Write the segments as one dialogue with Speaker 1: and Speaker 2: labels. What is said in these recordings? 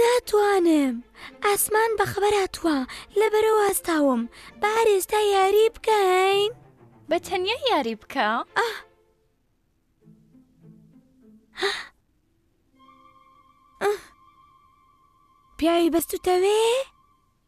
Speaker 1: ناتوانم ئاسمان بەخەبەر هاتوە لەبەرە واستاوم با هەر ئێستا یاری بکەین.
Speaker 2: بە تەنیا یاری بکە.
Speaker 1: پیاوی بەستوتەوێ؟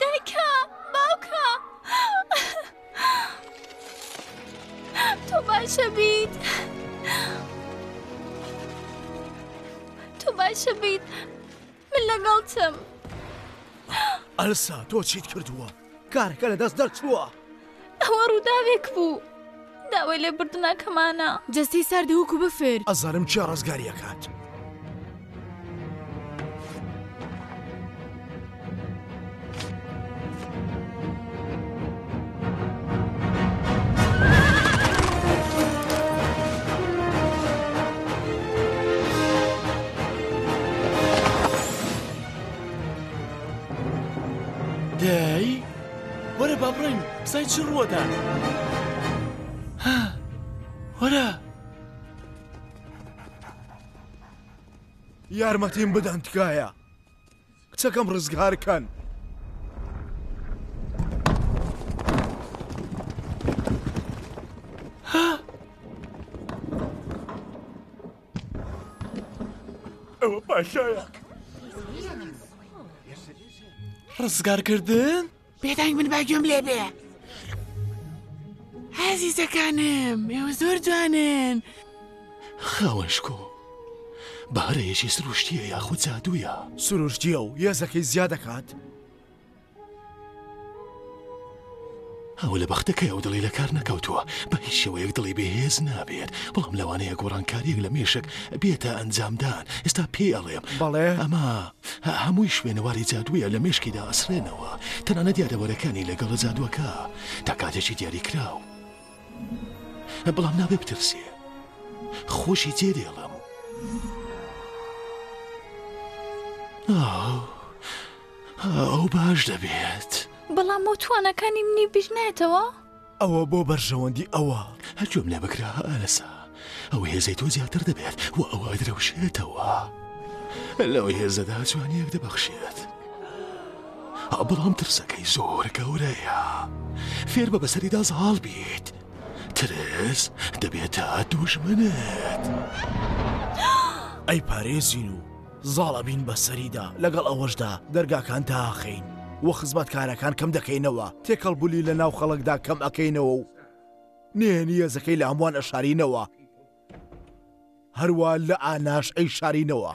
Speaker 2: دایکە! باوکە! تۆ باشە بیت تۆ باشە بیت من لەگەڵتم
Speaker 3: ئەلسا تۆ چیت کردووە کارەکە لە دەست دەرچووە.
Speaker 2: ئەوە ڕووداوێک بوو داوای لێ بردنەکەمانە. جەستەی
Speaker 4: ساردی وەکو بەفر.
Speaker 3: ئەزانم کێ ڕزگاری
Speaker 5: ئەکات. وەرە با بڕۆین بزانین چی ڕووەدا ها وەرە
Speaker 3: یارمەتیم بدەن تکایە کچەکەم ڕزگارکەن
Speaker 5: ئەوە پاشایە ڕزگارکردن؟
Speaker 4: بێدەنگ من باگوێم لێ بێ هازیزەکانم ئێوە زۆر جوانن
Speaker 5: خاوەنشکۆ بەهرەیەکی سروشتیە یاخود جادوویە
Speaker 3: سروشتیە و یەزەکەی زیاد دەکات
Speaker 5: ئەوە لە بەختەکەی ئەو دڵی لە کار نەکەوتووە، بە هیچ شێوەیەک دڵی بێ هێز نابێت، بەڵام لەوانەیە گۆڕانکارییەک لە مێشک بێتە ئەنجامدان، ئێستا پێی ئەڵێم،
Speaker 3: بەڵێ،
Speaker 5: ئەمە هەمووی شوێنەواری جادوویە لە مێشکیدا ئەسڕێنەوە، تەنانەت یادەوەرەکانی لە گەڵە جادووەکە تا کاتێکی دیاریکراو، بەڵام نابێ بترسێ، خۆشی جێ دێڵم. ئەو باش دەبێت.
Speaker 2: بەڵام بۆ تواناکانی منی بیر نایەتەوە؟
Speaker 3: ئەوە بۆ بەرژەوەندی ئەوە.
Speaker 5: هەر گوێم لێ بگرە ئالەسە. ئەو هێزەی تۆ زیاتر دەبێت و ئەوە ئەدرەوشێتەوە. لەو هێزەدا جوانییەک دەبەخشێت. بەڵام ترسەکەی زۆر گەورەیە. فێر بە بەسەریدا زاڵ بیت. ترس دەبێتە دوژمنت.
Speaker 3: ئەیپارێزین و زاڵ ئەبین بە سەریدا، لەگەڵ ئەوەشدا دەرگاکان داخەین و خزمەتکارەکان کەم دەکەینەوە، تێکەڵبوونی لە ناو خەڵکدا کەم ئەکەینەوە و نهێنی هێزەکەی لە هەمووان ئەشارینەوە، هەروا لە ئاناش
Speaker 6: ئەیشارینەوە.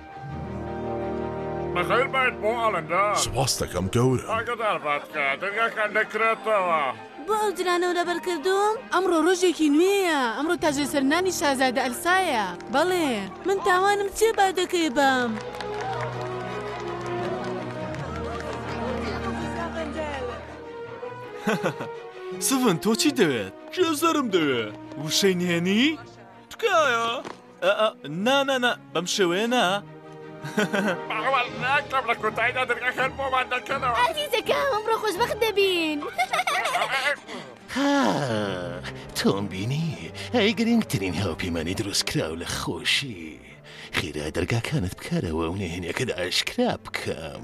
Speaker 7: بەخێر بێیت بۆ ئەلەندە.
Speaker 5: سوپاست دەکەم گەورەم.
Speaker 7: ئاگادار بە تکایە دەرگاکان دەکرێتەوە.
Speaker 4: بۆ ئەو درانەو لەبەر کردووم؟ ئەمڕۆ ڕۆژێکی نوێیە ئەمڕۆ تاجە سەر نانی شازادە ئەلسایە بەڵێ من تاوانم چیە با دەکەی بم.
Speaker 3: سڤن تۆ چیت دەوێت؟
Speaker 5: کێ زەرم دەوێ؟
Speaker 3: وشەی نهێنی؟ تکایە. ئەئا نا نا نا بەم شێوەیە نا
Speaker 7: باوەڕ ناکەم لە کۆتایدا دەرگاکان بۆمان دەکەنەوە
Speaker 4: ئازیزەکە ئەمڕۆ خۆشبەخت دەبین
Speaker 5: تۆم بینی ئەی گرنگترین هاوپەیمانی دروستکراو لە خۆشی خیرا دەرگاکانت بکارەوە و نهێنیەکەت ئاشکرا بکەم.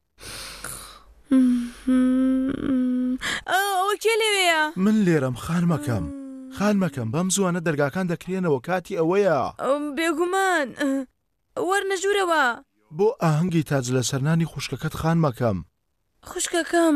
Speaker 6: ئەوە کێ لەوێیە؟
Speaker 3: من لێرەم خانمەکەم. خانمەکەم بەم زووانە دەرگاکان دەکرێنەوە کاتی ئەوەیە.
Speaker 6: بێگومان وەرنە ژوورەوە.
Speaker 3: بۆ ئاهەنگی تاج لەسەرنانی خوشکەکەت خانمەکەم.
Speaker 6: خوشکەکەم.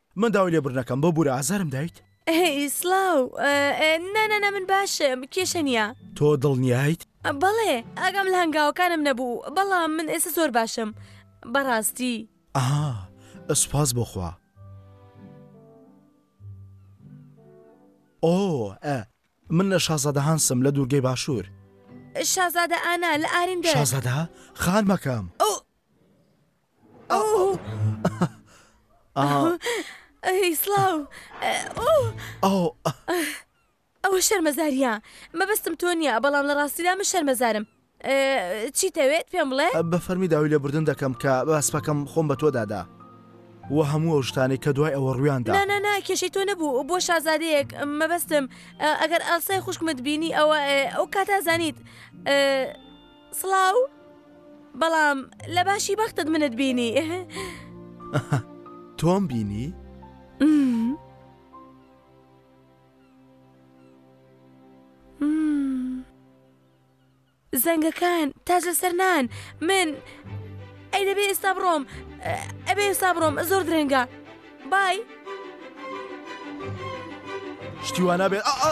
Speaker 6: من
Speaker 3: داوای لێبوردن ئەکەم بۆ بورە ئازارم دایت؟
Speaker 1: هەی سڵاو نا نا نا من باشم کێشە نیە.
Speaker 3: تۆ دڵنیایت؟
Speaker 1: بەڵێ ئاگام لە هەنگاوەکانم نەبوو بەڵام من ئێستا زۆر باشم بەڕاستی.
Speaker 3: ئەها سوپاس بۆ خوا. ئۆۆ ئە من لە شازادە هانسم لە دوورگەی باشوور.
Speaker 1: شازادە ئانا لە ئاریندەر.
Speaker 3: شازادە
Speaker 1: خانمەکەم. ئۆ.
Speaker 3: ئیسڵاو
Speaker 1: ئەوە شەرمەزاریە مەبەستم تۆ نییە بەڵام لە ڕاستیدا من شەرمەزارم چیتەوێت پێم بڵێ
Speaker 3: بە فەرمی داوی لە بردن دەکەم کە باسپەکەم خۆم بە تۆدادا و هەموو ئەو شتانی کە دوای ئەوە ڕویاندا
Speaker 1: نانا کێشەی تۆ نەبوو بۆ شازادەیەک مەبەستم ئەگەر ئاسای خوشکمت بینی ئەوە ئەو کاتازانیت سڵاو بەڵام لە باشی بەختت منت بینی ئەهە
Speaker 3: تۆم بینی؟
Speaker 1: زەنگەکان تاجە سەرنان من ئەی دەبێ ئێستا بڕۆم ئەبێ ئێستا بڕۆم زۆر درەنگە بای
Speaker 3: شتیوانە
Speaker 8: بێ ئا.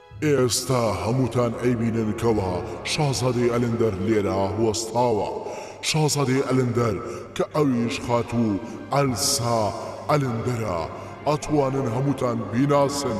Speaker 8: ئێستا هەمووتان ئەیبینن کەوا شازادەی ئەلندەر لێرە وەستاوە، شازادەی ئەلندەر کە ئەویش خاتوو ئەلسا ئەلندەرە، ئەتوانن هەمووتان بیناسن.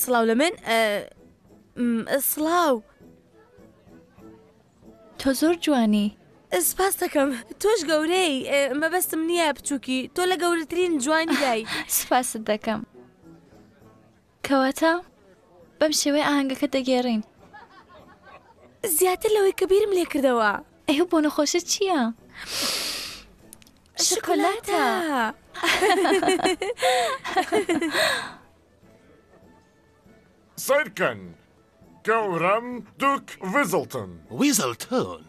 Speaker 1: سڵاو لە من سڵاو
Speaker 2: تۆ زۆر جوانی
Speaker 1: سپاس دەکەم تۆش گەورەی مەبەستم نییە بچووکی تۆ لە گەورەترین جوانی دای
Speaker 2: سپاست دەکەم کەواتە بەم شێوەی ئاهەنگەکە دەگێڕین
Speaker 1: زیاتر لەوەی کە بیرم لێکردەوە
Speaker 2: ئەه بۆ نەخۆشە چییە؟ شکلاتە
Speaker 7: سەیرکەن گەورەم دوک
Speaker 5: ویزڵتن. ویزڵتۆن،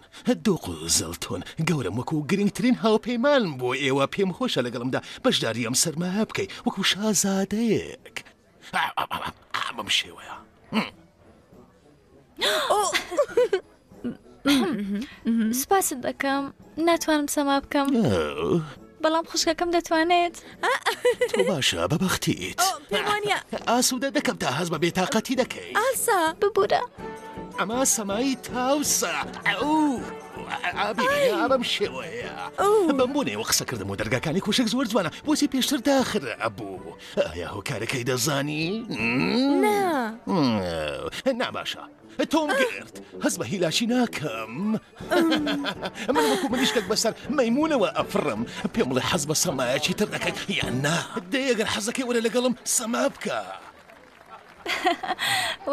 Speaker 5: دوق ویزڵتۆن، گەورەم وەکو گرنگترین هاوپەیمان بۆ ئێوە پێمخۆشە لەگەڵمدا بەشداری ئەم سەرمایە بکەی وەکو شازادەیەک. بەم شێوەیە
Speaker 2: سوپاست دەکەم ناتوانم سەما بکەم بەڵام خوشکەکەم دەتوانێت
Speaker 5: باشە بەبختیت ئاسوودە دەکەم تا هەز بە بێتاقەتی دەکەی
Speaker 1: ئاسا
Speaker 2: ببوورە
Speaker 5: ئەمە سەمایی تاوسە ئابم شێوەیە بەم بۆ نێوە قسەکردم و دەرگاکانی کوشک زۆر جوانە بۆچی پێشتر داخر ئەبوو ئایا هۆکارەکەی دەزانی؟ نا نا باشە تۆم گرت هەست بە هیلاکی ناکەم من وەکو منیشکێک بەسەر مەمونەوە ئەفڕم پێم بڵێ حەز بە سەمایەکی تر دەکەیت یان نا دەیەگەر حەزەکەی وەرە لەگەڵم سەما بکە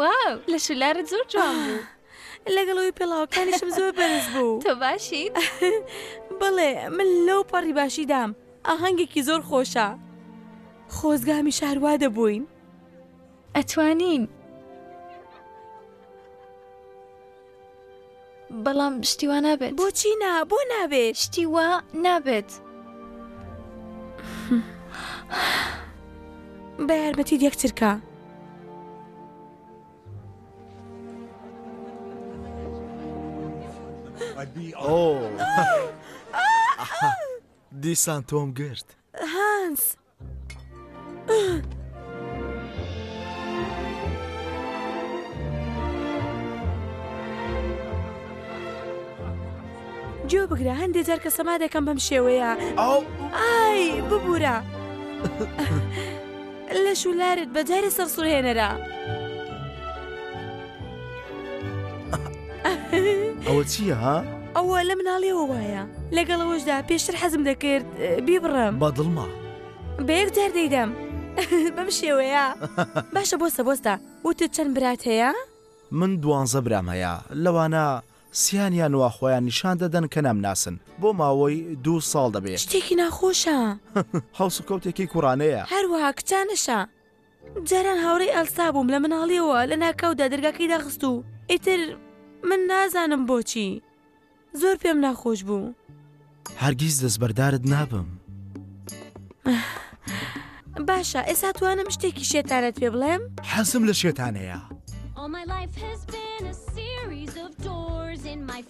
Speaker 2: واو لە شولارت زۆر جوان بوو
Speaker 1: لەگەڵەوەی پێڵاوەکانیشم زۆر بەرز بوو
Speaker 2: تۆ باشی
Speaker 1: بڵێ من لەو پەڕی باشی دام ئاهەنگێکی زۆر خۆشە خۆزگە هەمیشە هەر وا دەبووین.
Speaker 2: ئەتوانین. بەڵام شتی وا نابێت.
Speaker 1: بۆچی نا بۆ نابێت.
Speaker 2: شتی وا نابێت.
Speaker 1: بە یارمەتی یەک چرکە. ئەدی ئەو.
Speaker 9: دیسان تۆم گرت
Speaker 1: هانس. گوێ بگرە هەندێک جار کە سەما دەکەم بەم شێوەیە
Speaker 9: ئاو
Speaker 1: ئای ببوورە لە شولارت بەجارێ سەرسوورهێنەرە.
Speaker 9: ئەوە چییە ها؟
Speaker 1: ئەوە لە مناڵیەوە وایە لەگەڵەوەشدا پێشتر حەزم دەکرد بیبڕم
Speaker 9: بە دڵما
Speaker 1: بەیەک جار دەیدەم بەم شێوەیە باشە بۆ سەبۆستا وتت چەند برات هەیە؟
Speaker 9: من دوانزە برام هەیە لەوانە سیانیان وا خۆیان نیشان دەدەن کە نامناسن بۆ ماوەی دوو ساڵ دەبێت
Speaker 1: شتێکی ناخۆشە
Speaker 9: هەڵسوکەوتێکی کوڕانەیە
Speaker 1: هەروەها کچانشە جاران هاوڕێی ئەلسا بووم لە مناڵیەوە لە ناکاودا دەرگاکەی داخست و ئیتر من نازانم بۆچی زۆر پێم ناخۆش بوو.
Speaker 9: هەرگیز دەستبەردارت نابم.
Speaker 1: باشە ئێستا توانم شتێکی شێتانەت پێ بڵێم؟
Speaker 9: حەزم لە شێتانەیە.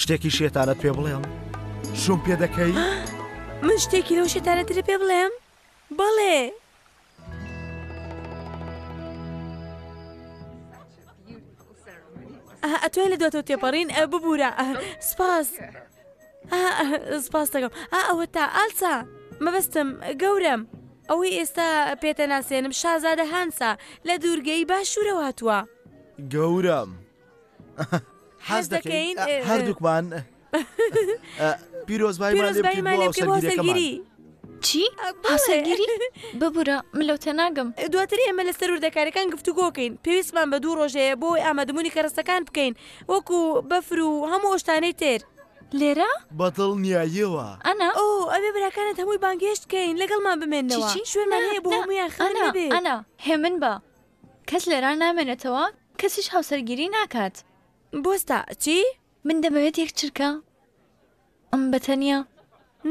Speaker 9: شتێکی شێتانەت پێ بڵێم شوم پێ دەکەی؟
Speaker 1: من شتێکی لەو شێتانە ترە پێ بڵێم؟ بەڵێ. ئەتوای لە دواتەوە تێپەڕین ئە ببوورە سپاس سپاس دەکەم ئەوە تا ئالسا مەبەستم گەورم ئەوەی ئێستا پێتە ناسێنم شازادە هانسا لە دوورگەی باشوورەوە هاتووە
Speaker 3: گەورم
Speaker 1: حەز دەکەین
Speaker 3: هەردووکمان
Speaker 1: پیرۆزبایی
Speaker 2: چی؟ هاوسەرگیری؟ ببورە من لەو تێناگەم
Speaker 1: دواتر ئێمە لە سەر وردەکارەکان گفتوگۆکەین پێویستمان بە دوو ڕۆژەیە بۆی ئامادەبوونی کەرەستەکان بکەین وەکو بەفر و هەموو ئەوشتانەی تر
Speaker 2: لێرە؟
Speaker 3: بەدڵ نیاییەوە
Speaker 2: ئەنا
Speaker 1: ئەو ئەوێ براکانت هەمووی بانگهێشتکەین لەگەڵمان بمێنەوە شوێنمان هەیە بۆ هەموویان خەمنەبێ
Speaker 2: ئەنا هێمن بە کەس لێرا نامێنێتەوە کەسیش هاوسەرگیری ناکات.
Speaker 1: بوەستە، چی؟
Speaker 2: من دەمەوێت یەک چرکە م بە تەنیا.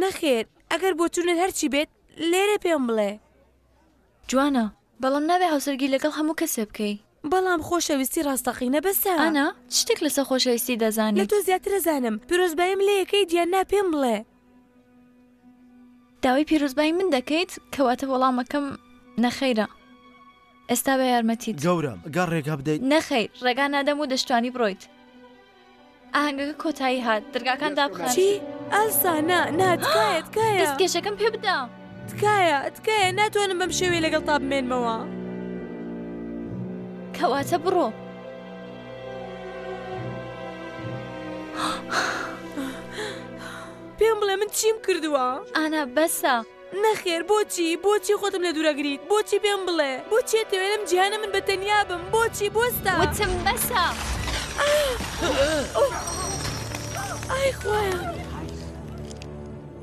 Speaker 1: نەخێر، ئەگەر بۆچوونت هەرچی بێت لێرە پێم بڵێ.
Speaker 2: جوانە، بەڵام نابێ هاوسەرگیری لەگەڵ هەموو کەسێ بکەی.
Speaker 1: بەڵام خۆشەویستی ڕاستەقینە بەسە.
Speaker 2: ئانا، چ شتێک لەسەر خۆشەویستی
Speaker 1: دەزانیت؟
Speaker 2: لە
Speaker 1: تۆ زیاتر ئەزانم، پیرۆزباییم لێ یەکەیت یان نا پێم بڵێ.
Speaker 2: داوای پیرۆزبایی من دەکەیت؟ کەواتە وەڵامەکەم نەخەیرە. ئێستا بە یارمەتیت.
Speaker 3: گەورەم، گەر ڕێگا بدەیت.
Speaker 2: نەخەیر، ڕێگا نادەم و دەشتوانی بڕۆیت. ئاهەنگەکە کۆتایی هات. دەرگاکان دابخەن.
Speaker 1: چی؟ ئێلسا، نا، نا، تکایە،
Speaker 2: تکایە. دەستکێشەکەم پێ بدە.
Speaker 1: تکایە تکایە ناتوانم بەم شێوەیە لەگەڵ تا بمێنمەوە
Speaker 2: کەواتە بڕۆ.
Speaker 1: پێم بڵێ من چیم کردووە؟
Speaker 2: ئانا بەسە.
Speaker 1: نەخێر بۆچی بۆچی خۆتم لە دوورەگریت بۆچی پێم بڵێ بۆچێت تەوێ لەم جیهانە من بە تەنیا بم بۆچی بۆستا
Speaker 2: وتم بەسە
Speaker 1: ئای خۆیان.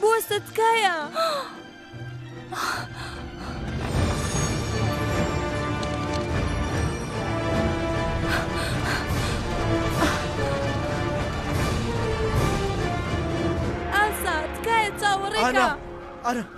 Speaker 1: بۆستە تکایە. ئاسا تکایە چاوەڕێکە.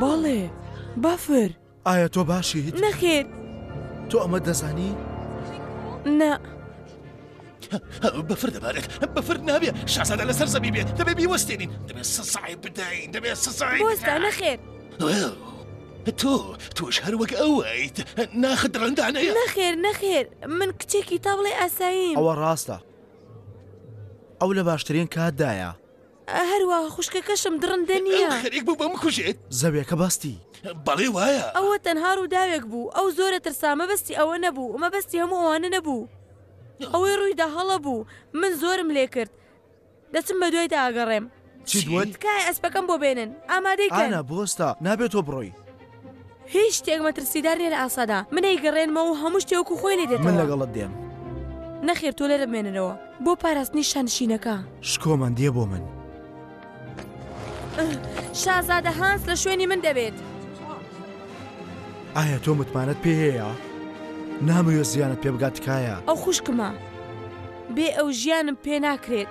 Speaker 1: بەڵێ بەفر
Speaker 3: ئایا تۆ باشیت
Speaker 1: نەخێر
Speaker 3: تۆ ئەمە دەزانی؟
Speaker 1: نا
Speaker 5: بەفر دەبارێت بەفر نابێت شازادە لەسەر زەبی بێت دەبێ بیوەستێنین دەبێت سەسای بدەین دەبێت سەسای
Speaker 1: بۆستا نەخێر
Speaker 5: تۆ تۆش هەر وەک ئەوەیت ناخت ڕەندانەیە
Speaker 1: نەخێر نەخێر من کچێکی تاوڵێ ئاساییم
Speaker 3: ئەوە ڕاستە ئەو لە باشترین کاتدایە
Speaker 1: هەروا خوشکەکەشم دڕندە نییە.
Speaker 5: ئەو خەریک بوو بمکوژێت.
Speaker 3: زەوێکە باستی.
Speaker 5: بەڵێ وایە.
Speaker 1: ئەوە تەنها ڕووداوێک بوو. ئەو زۆرە ترسا مەبەستی ئەوە نەبوو. مەبەستی هەموو ئەوانە نەبوو. ئەوەی ڕوویدا هەڵە بوو. من زۆرم لێ کرد.
Speaker 6: دەچم بە دوایدا ئەگەڕێم.
Speaker 3: چیت وت؟
Speaker 6: تکایە ئەسپەکەم بۆ بێنن. ئامادەی کەن.
Speaker 3: ئانا بوەستە. نابێ تۆ بڕۆی.
Speaker 6: هیچ شتێک مەترسیدار نیە لە ئاسادا، من ئەیگەڕێنمەوە و هەموو شتێ وەکو خۆی لێ دێتەوە.
Speaker 3: من لەگەڵت دێم.
Speaker 6: نەخێر تۆ لێرە بمێنەرەوە بۆ پاراستنی شانشینەکە.
Speaker 3: شکۆمان دێ بۆ من.
Speaker 6: شازادە هانس لە شوێنی من دەبێت.
Speaker 3: ئایا تۆ متمانەت پێ هەیە؟ نامەوێت زیانت پێ بگات تکایە.
Speaker 6: ئەو خوشکمە. بێ ئەو ژیانم پێ ناکرێت.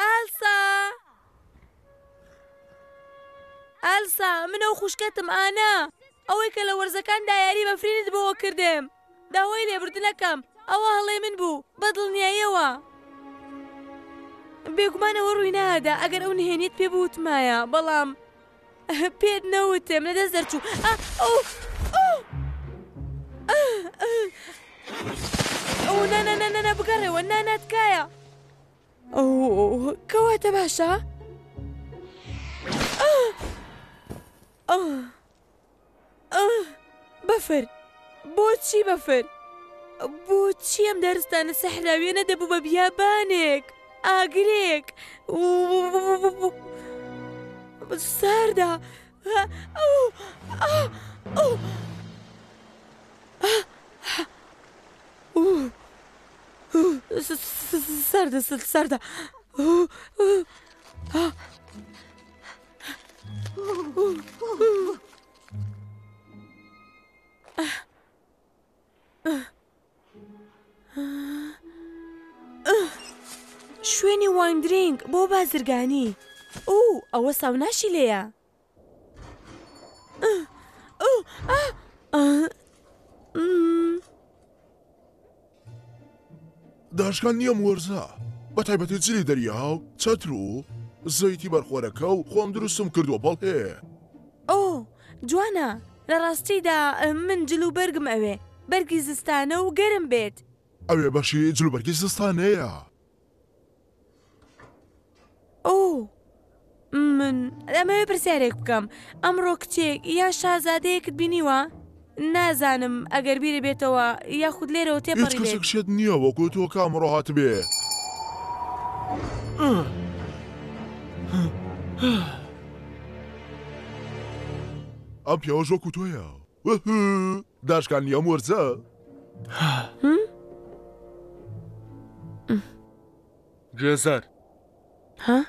Speaker 6: ئەلسا! ئەلسا! من و خوشکەتم ئانا، ئەوەی کە لە وەرزەکاندا یاری بەفرینت بۆوە کردم، داوای لێبوردنەکەم، ئەوە هەڵەی من بوو، بە دڵنیاییەوە. بێگومان ئەوە ڕووی نادا ئەگەر ئەو نهێنییەت پێ بوتمایە، بەڵام.
Speaker 1: پێت نەوتم لە دەست دەرچوو ئەو نەنەنەنە بگەڕێەوە ناناتکایە ئەو کەواتە باشە؟ ئەو. ئاه! بەفر! بۆچی بەفر؟ بۆچی ئەم دارستانە سەحراویە نەدەبوو بە بیابانێک، ئاگرێک و ساردا؟ شوێنی واندرینگ بۆ بازرگانی ئەو ئەوە ساوناشی لێیە ئەو
Speaker 8: داشکان نییەم وەرزە بە تایبەتی جلی دەریا و چەتر و زەیتی بەرخۆرەکە و خۆم دروستم کردووە بەڵێ.
Speaker 1: ئۆ جوانە لە ڕاستیدا من جل و بەرگم ئەوێ بەرگی زستانە و گەرم بێت.
Speaker 8: ئەوێ بەشی جل و
Speaker 1: بەرگی زستانەیە. من ئەمەوێ پرسیارێک بکەم ئەمڕۆ کچێک یا شازادەیەکت بینیوە؟ نازانم ئەگەر بیرە بێتەوە یاخود لێرەوە
Speaker 8: تێپەڕیشت نییە وەکو تۆ کامڕۆ هاتبێ. ئەم پیاوەش وەکو تۆیە داشکاندنی ئەم وەرزە.
Speaker 10: گوێزەر.
Speaker 1: ها؟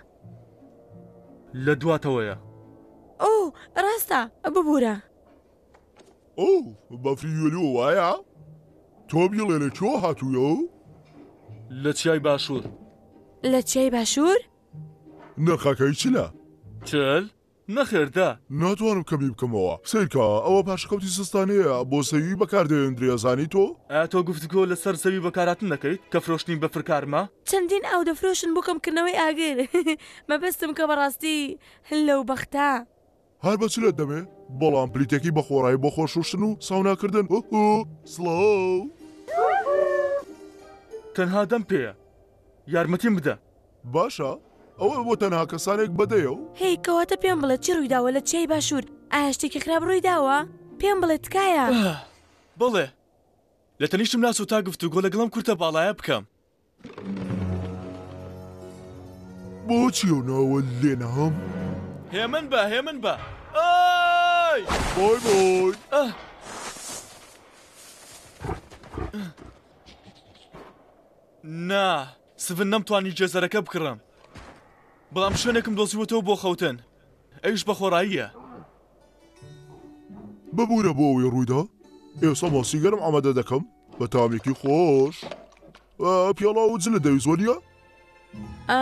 Speaker 10: لە دواتەوەیە.
Speaker 1: ئۆو ڕاستە ببورە.
Speaker 8: ئۆو بەفری یۆلۆ وایە؟ تۆ بیڵێ لە کوێوە هاتوویە؟
Speaker 10: لە چیای باشوور.
Speaker 1: لە چیای باشوور؟
Speaker 8: نرخەکەی چلە.
Speaker 10: چل؟ نەخێر دە.
Speaker 8: ناتوانم کەمی بکەمەوە. سەیرکە، ئەوە پارچەکەوتی سستانەیە بۆ زەوی بەکاردەهێندرێ، ئەزانی تۆ؟
Speaker 10: ئایا تۆ گفتوگۆ لەسەر زەوی بەکارهاتن دەکەیت کە فرۆشتنی بەفر کارمە؟
Speaker 1: چەندین ئاو دەفرۆشن بۆ کەمکردنەوەی ئاگر. مەبەستم کە بەڕاستی لەو بەختە.
Speaker 8: هەر بە چلت دەمێ. بەڵام پلیتێکی بە خۆڕایی بۆ خۆشوشتن و ساوناکردن. هوهوو. سڵاو.
Speaker 10: تەنها دەم پێیە. یارمەتیم بدە.
Speaker 8: باشە ئەوە بۆ تەنها کەسانێک بە دەیە و.
Speaker 1: هەی کەواتە پێم بڵێ چی ڕوویداوە لە چیای باشوور ئایا شتێکی خراپ ڕوویداوە پێم بڵێ تکایە.
Speaker 10: بەڵێ لە تەنیشتم ناسۆ تا گفتوگۆ لەگەڵ ئەم کورتە باڵایە بکەم.
Speaker 8: بۆچی ئەو ناوە لێنام.
Speaker 10: هێمن بە هێمن بە ئای.
Speaker 8: بای
Speaker 10: بای. نا، سڤن نەمتوانی گێزەرەکە بکڕم، بەڵام شوێنێکم دۆزیوەتەوە بۆ خەوتن، ئەویش بە خۆڕاییە.
Speaker 8: ببورە بۆ ئەوەی ڕوویدا، ئێستا ماستی گەرم ئامادە دەکەم بە تامێکی خۆش. پیاڵە و
Speaker 10: جلت دەویست، وانییە؟ ئا.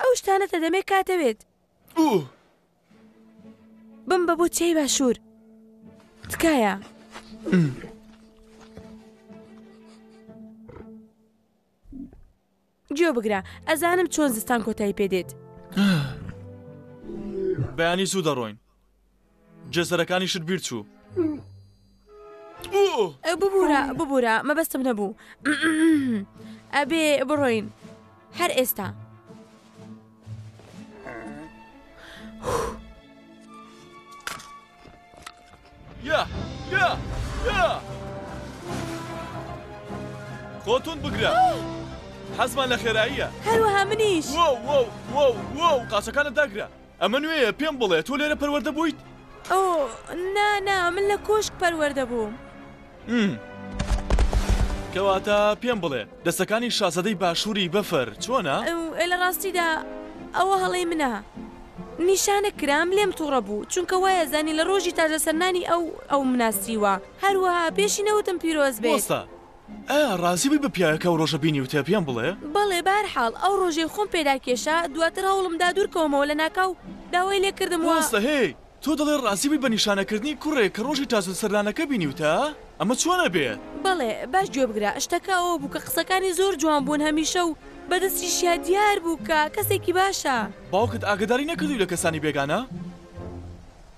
Speaker 1: ئەو شتانە تە دەمێک
Speaker 10: کاتەوێت.
Speaker 1: ئووه. بمبە بۆ چیای باشوور تکایە. گوێ بگرە ئەزانم چۆن زستان کۆتایی پێ دێت.
Speaker 10: بەیانی زوو دەڕۆین. جێسەرەکانیشت بیر چوو.
Speaker 1: ببورە ببورە مەبەستم نەبوو ئەبێ بڕۆین هەر ئێستا.
Speaker 10: یا یا یا خۆتون بگرە حەزمان لە خێراییە
Speaker 1: هەروەها منیش
Speaker 10: قاچەکانت داگرە ئەمە نوێیە پێم بڵێ تۆ لێرە پەروەردە بوویت؟
Speaker 1: ئۆ نا نا من لە کۆشک پەروەردە بووم.
Speaker 10: کەواتە پێم بڵێ دەسەکانی شازەدەی باشووری بەفر چۆنە؟
Speaker 1: لە ڕاستیدا ئەوە هەڵەی منە. نیشانە کرام لێم توڕە بوو چونکە وایە زانی لە ڕۆژی تاجە سەرنانی ئەو ئەوم ناسیوە هەروەها پێشی نەوتم پیرۆز بێ.
Speaker 10: بۆستە ئایا ڕازی بووی بە پیاوێکە ئەو ڕۆژە بینیوتە پێم بڵێ؟
Speaker 1: بەڵێ، بەهەرحاڵ ئەو ڕۆژەی خۆم پێدا کێشا دواتر هەوڵم دا دوورکەومەوە لەناکاو داوای لێکردم و.
Speaker 10: ڕاستە هێی، تۆ دەڵێی ڕازی بووی بە نیشانەکردنی کوڕێک کە ڕۆژی تاجل سەرلانەکە بینیوتە؟ ئەمە چۆن ئەبێت؟
Speaker 1: بەڵێ، باش گوێ بگرە شتەکە ئەوە بوو کە قسەکانی زۆر جوان بوون هەمیشە و بە دەستیشیا دیار بوو کە کەسێکی باشە.
Speaker 10: باوکت ئاگەداری نەکردووی لە کەسانی بێگانە؟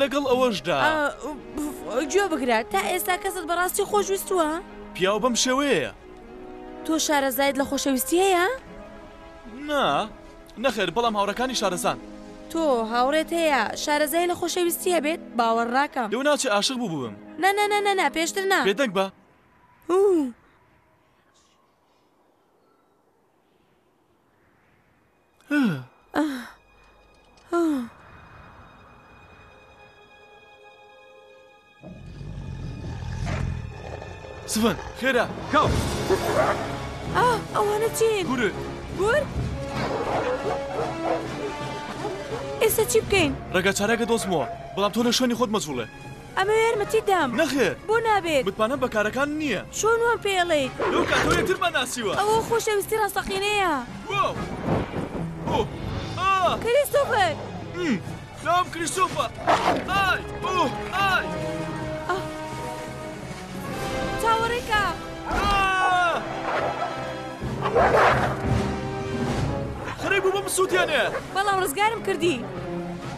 Speaker 10: لەگەڵ ئەوەشدا.
Speaker 1: گوێ بگرە، تا ئێستا کەست بەڕاستی خۆشویستووە؟
Speaker 10: پیاو بەم شێوەیەیە.
Speaker 1: تۆ شارەزایت لە خۆشەویستی هەیە؟
Speaker 10: نا. نەخێر، بەڵام هاوڕێکانی شارەزان.
Speaker 1: تۆ هاوڕێت هەیە شارەزای لە خۆشەویستی هەبێت؟ باوەڕناکەم.
Speaker 10: لەوە ناچێ عاشق
Speaker 1: بووببم. نانانانانا پێشتر نا.
Speaker 10: بێدەنگ بە. سڤن خێرا کاو
Speaker 1: ئەوانە چین
Speaker 10: گور
Speaker 1: گور ئێستا چی بکەین
Speaker 10: ڕێگا چارەکە دۆزمەوە بەڵام تۆ لە شوێنی خۆت مەزوڵێ
Speaker 1: ئەمە یارمەتیت دام.
Speaker 10: نەخێر.
Speaker 1: بۆ نابێت.
Speaker 10: متمانەم بە کارەکانت نییە.
Speaker 1: چۆن وام پێ ئەڵێیت؟
Speaker 10: لەو کاتەوە یەکترمان ناسیوە.
Speaker 1: ئەوە خۆشەویستی ڕاستەقینەیە. واو. ئۆ. ئا. کریستۆفەر.
Speaker 10: ئم. ناوم کریستۆفە. ئای. ئۆ. ئای. ئا.
Speaker 1: چاوەڕێکە.
Speaker 10: ئا. خەریک بوو بۆم بسووتێنێ.
Speaker 1: بەڵام ڕزگارم کردی.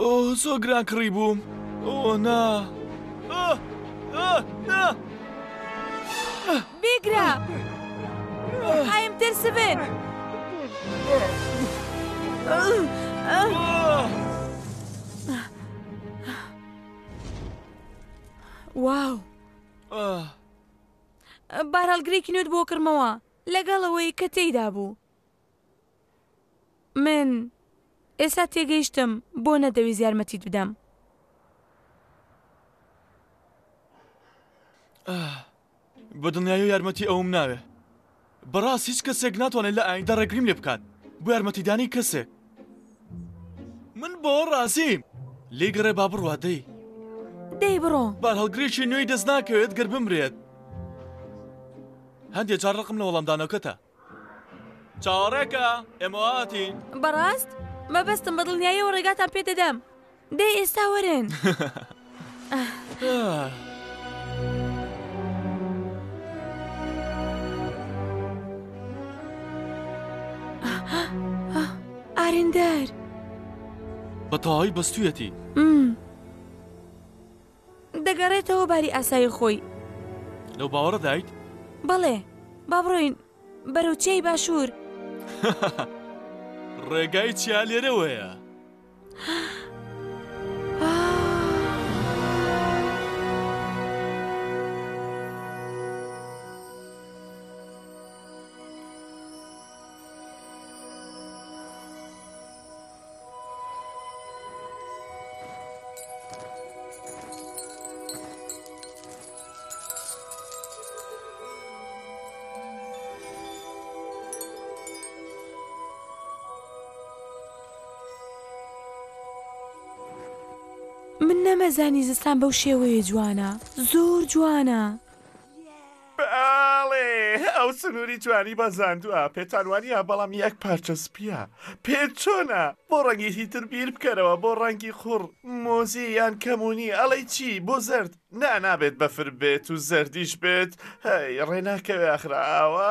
Speaker 10: ئۆۆ زۆر گران کڕی بووم ئۆ نا
Speaker 1: بیگرە ئایم ترسبێن واو بارهەڵگرێکی نوێت بۆ کڕمەوە لەگەڵ ئەوەی کە تێیدا بوو. من ئێستا تێگەیشتم بۆ نەدەویست یارمەتیت بدەم.
Speaker 10: بە دڵنیاییەوە یارمەتی ئەوم ناوێ. بەڕاست هیچ کەسێک ناتوانێت لە ئایندە ڕێگریم لێ بکات بۆ یارمەتیدانی کەسێک. من بەوە ڕازیم. لێی گەڕێ با بڕوا
Speaker 1: دەی. دەی
Speaker 10: بڕۆ. بارهەڵگرێکی نوێی دەست ناکەوێت گەر بمرێت. هەندێ جار ڕقم لە وەڵامدانەوەکەتە. چاوەڕێکە ئێمە هاتین.
Speaker 1: بەڕاست؟ مەبەستم بە دڵنیایەوە ڕێگاتان پێ دەدەم. دەی ئێستا وەرن. ئاریندەر.
Speaker 10: بە تەواوی بەستویەتی.
Speaker 1: دەگەڕێتەوە باری ئاسایی خۆی.
Speaker 10: لەو باوەڕەدایت؟
Speaker 1: بەڵێ. با بڕۆین بەرەو چیای باشوور.
Speaker 10: ڕێگای چیا لێرەوەیە.
Speaker 1: من نەمەزانی زستان بەو شێوەیە جوانە زۆر جوانە.
Speaker 11: بەاڵێ ئەو سنوری جوانی بەزاندوە پێتان وانیە بەڵام یەک پارچە سپیە پێت چۆنە بۆ ڕەنگێکی تر بیر بکەرەوە بۆ ڕەنگی قوڕ مۆزی یان کەمونی ئەڵەی چی بۆ زەرد نا نابێت بەفر بێت و زەردیش بێت هەی ڕێناکەوێ
Speaker 1: ئاخر ئاوا.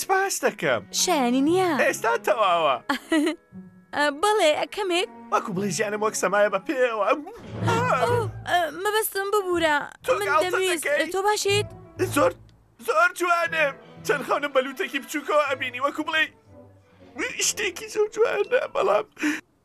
Speaker 11: سپاس دەکەم
Speaker 1: شایانی نییە
Speaker 11: ئێستا تەواوە
Speaker 1: بەڵێ کەمێک
Speaker 11: وەکو بڵی ژیانم وەک سەمایە بە پێوە
Speaker 1: مەبەستم ببوورە تۆ باشیت
Speaker 11: زۆر زۆر جوانم چەند خانم بەلووتێکی بچووکەوە ئەبینی وەکو بڵێ شتێکی زۆر جوانە بەڵام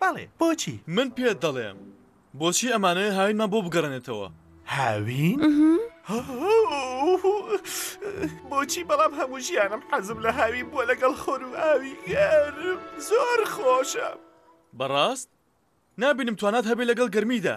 Speaker 11: بەڵێ بۆچی؟
Speaker 10: من پێت دەڵێم بۆچی ئەمانەوێ هاوینمان بۆ بگەڕێنێتەوە.
Speaker 11: هاوین؟ بۆچی بەڵام هەموو ژیانم حەزم لە هاوین بووە لەگەڵ خۆر و ئاوی گەرم زۆر خۆشە.
Speaker 10: بەڕاست؟ نابینم توانات هەبێ لەگەڵ گەرمیدا.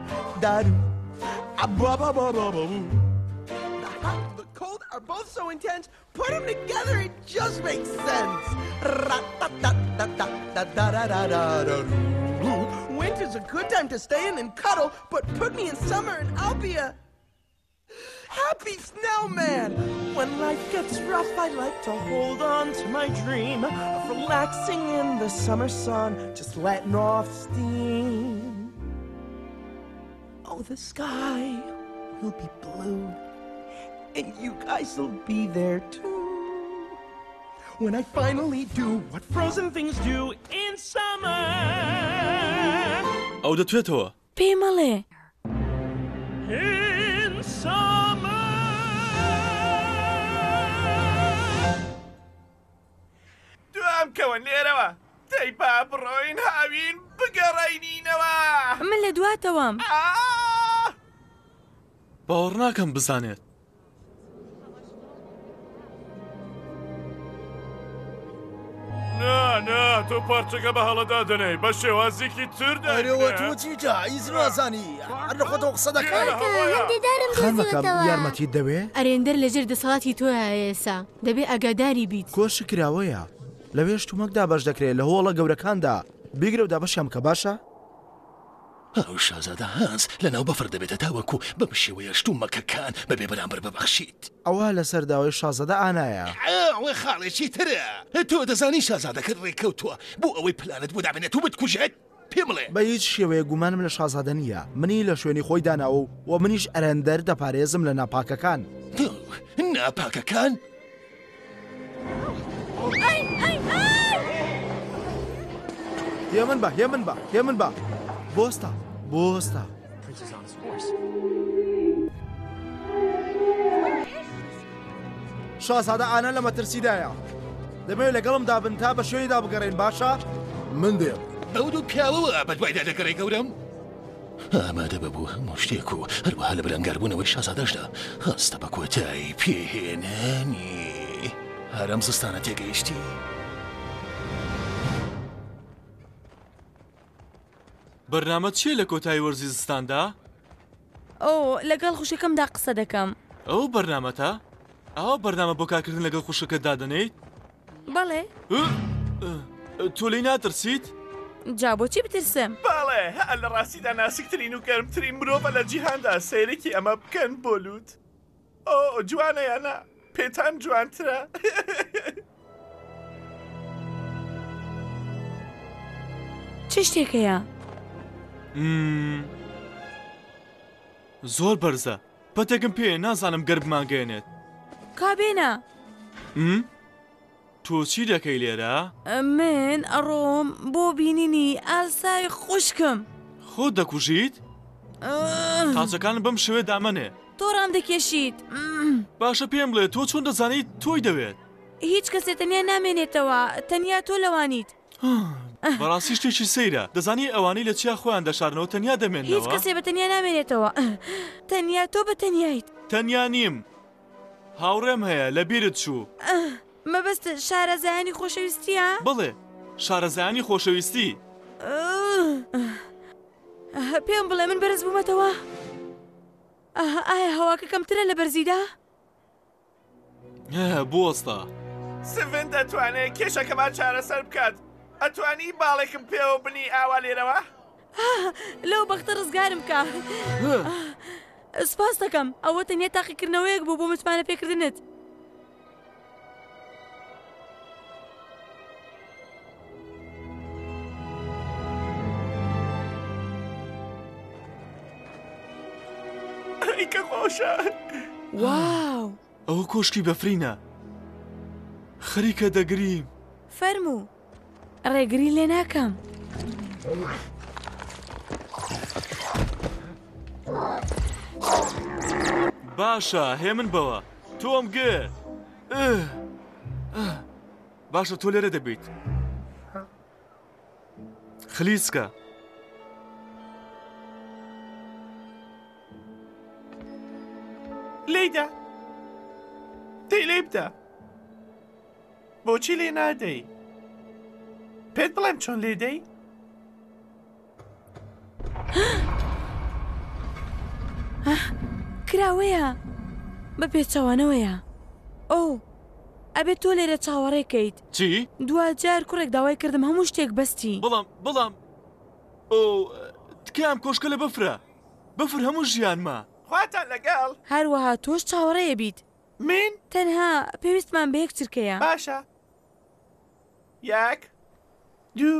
Speaker 12: The hot and the cold are both so intense, put them together, it just makes sense. Winter's a good time to stay in and cuddle, but put me in summer and I'll be a happy snowman. When life gets rough, I like to hold on to my dream of relaxing in the summer sun, just letting off steam. Now oh, the sky will be blue, and you guys will be there too. When I finally do what frozen things do in summer.
Speaker 10: Oh, the Twitter.
Speaker 1: پێی مەڵێ.
Speaker 11: دوام کەوە لێرەوە. دەی با بڕۆین هاوین بگەڕێنینەوە.
Speaker 1: من لە دواتەوەم.
Speaker 10: بەوەڕناکەم بزانێت
Speaker 7: تۆ پارچەکە بە هەڵەدا دەنێی بە شێوازێکی تر
Speaker 3: دەرەوەچیتە ئیز نازانی هەر لە خۆتەوە قسە دەکەن یارمەتی دەوێ
Speaker 4: ئەرێندەر لەژێر دەسەڵاتی تۆیا ئێسا دەبێ ئەگاداری بیت
Speaker 3: کۆش کراوەیە لەوێش تومەکدا بەش دەکرێت لە هۆڵە گەورەکاندا بیگرە و دابەشیان کە باشە
Speaker 5: پاش شازادە هانس لەناو بەفر دەبێتە تاوەکو بەم شێوەیە شتومەکەکان بەبێ بەرامبەر ببەخشیت.
Speaker 3: ئەوە لەسەر داوای شازادە ئانایە.
Speaker 5: ئەوە خاڵێکی ترە. تۆ دەزانی شازادەکەت ڕێککەوتووە بۆ ئەوەی پلانت بۆ دابنێت و بتکوژێت؟ پێم بڵێ.
Speaker 3: بە هیچ شێوەیەک گومانم لە شازادە نییە. منی لە شوێنی خۆی داناوە و منیش ئەرەندەر دەپارێزم لە ناپاکەکان.
Speaker 1: دڵ
Speaker 3: ناپاکەکان؟ هێمن بە هێمن بە هێمن بە بۆستا بۆستا شازادە ئانا لە مەترسیدایە دەمەوێت لەگەڵم دابن تا بە شوێنیدا بگەڕێن باشە
Speaker 8: من دێ
Speaker 5: بەود و پیاوەوە بە دوایدا دەگەڕێ گەورم ئامادە بە بۆ هەموو شتێک و هەروەها لە بەرەنگاربوونەوەی شازادەشدا هەستە بە کۆتایی پێهێنانی هەرم زستانە تێگەیشتی.
Speaker 10: بەرنامە چیە لە کۆتایی وەرزی زستاندا؟
Speaker 1: ئۆ لەگەڵ خوشەکەمدا قسە دەکەم
Speaker 10: ئەو بەرنامەتە؟ ئەو بەرنامە بۆ کاکردن لەگەڵ خوشکەکە دادەنیت؟
Speaker 1: بەڵێ
Speaker 10: تۆ لی ناترسیت؟
Speaker 1: جا بۆچی بترسم؟
Speaker 11: بەڵێ هە لە ڕاستیدا ناسکترین و گەرمترین مرۆڤە لە جیهاندا سەیرێکی ئەمە بکەن بۆ لووت ئۆ جوانە یانە پێتان جوانترە؟
Speaker 1: چ شتێکەیە؟
Speaker 10: زۆر بەرزە پەتەکم پێیە نازانم گەر
Speaker 1: بمانگەیەنێت. کا بێنە.
Speaker 10: تۆ چی دەکەی لێرە؟
Speaker 1: من ئەڕۆم بۆ بینینی ئالسای خوشکم.
Speaker 10: خۆ دەکوژیت؟ قاچەکان بەم شوێ دامەنێ.
Speaker 1: تۆ ڕام دەکێشیت.
Speaker 10: باشە پێم بڵێ تۆ چۆن دەزانیت تۆی دەوێت؟
Speaker 1: هیچ کەسێ تەنیا نامێنێتەوە تەنیا تۆ لەوانیت.
Speaker 10: بەڕاستی شتێکی سەیرە. دەزانی ئەوانەی لە چیا خۆیان دەشارنەوە تەنیا
Speaker 1: دەمێننەوە؟
Speaker 10: هیچ
Speaker 1: کەسێ بە تەنیا نامێنێتەوە. تەنیا تۆ بە تەنیایت.
Speaker 10: تەنیا نیم. هاوڕێم هەیە، لەبیرت چوو.
Speaker 1: مەبەست شارەزایانی خۆشەویستییە؟
Speaker 10: بەڵێ، شارەزایانی خۆشەویستی.
Speaker 1: پێم بڵێ من بەرز بوومەتەوە؟ ئایا هەواکە کەمترە لە بەرزیدا؟
Speaker 10: بوەستە.
Speaker 11: سڤن دەتوانێت کێشەکەمان چارەسەر بکات، ئەتوانی باڵێکم پێوە بنی ئاوا لێرەوە؟
Speaker 1: لەو بەختە ڕزگارم بکە. سپاس دەکەم، ئەوە تەنیا تاقیکردنەوەیەک بوو بۆ متمانەپێکردنت.
Speaker 11: کە خۆشە
Speaker 1: واو
Speaker 10: ئەوە کۆشکی بەفرینە خەریکە دەگریم
Speaker 1: فەرموو ڕێگری لێ ناکەم.
Speaker 10: باشە هێمن بەوە تۆم گرت. باشە تۆ لێرە دەبیت خلیسکە
Speaker 11: لێدا دەی لێ بدە بۆچی لێ نادەی پێت بڵێم چۆن لێدەی
Speaker 1: کراوەیە بە پێچەوانەوەیە ئەو ئەبێت تۆ لێرە چاوەڕێکەیت
Speaker 10: چی
Speaker 1: دوجار کوڕێک داوای کردم هەموو شتێک بەستی
Speaker 10: بەڵام بەڵام ئەو تکام کۆشکە لە بەفرە بەفر هەموو ژیانمە
Speaker 11: خواتان لەگەڵ
Speaker 1: هەروەها تۆش چاوەڕێە بیت
Speaker 11: من
Speaker 1: تەنها پێویستمان بە یەک چرکەیە
Speaker 11: باشە یەک دوو.